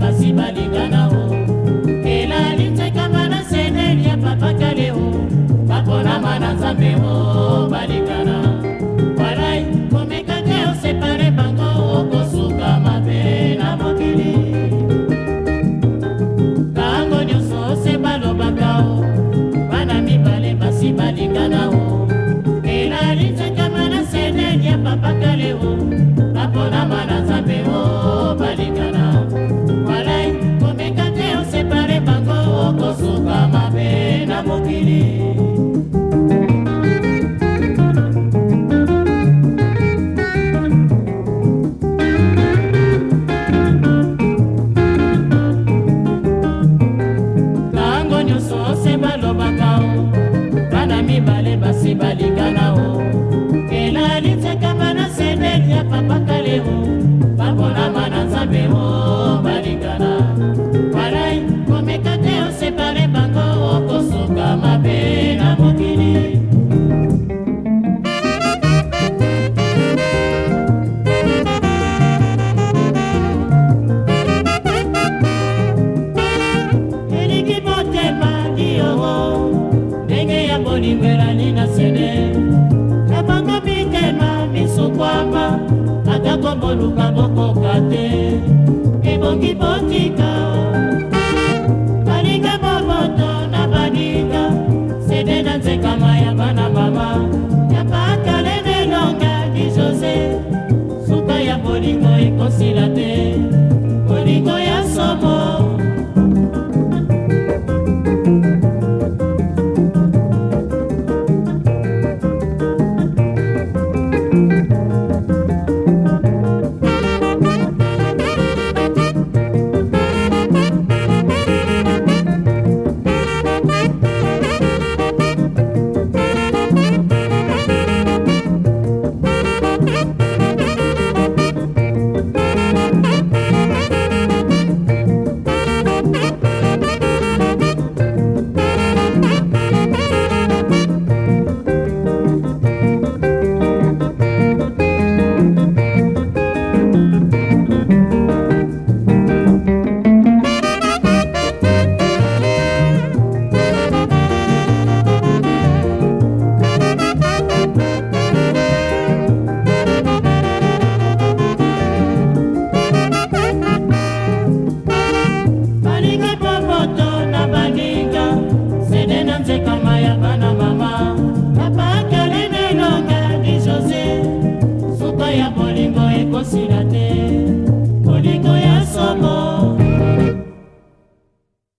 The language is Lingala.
basi balingana o elali tekamba na seneli ya papa kaleo baponama na nzambe o se balobaka kongoluka bokoka 面白て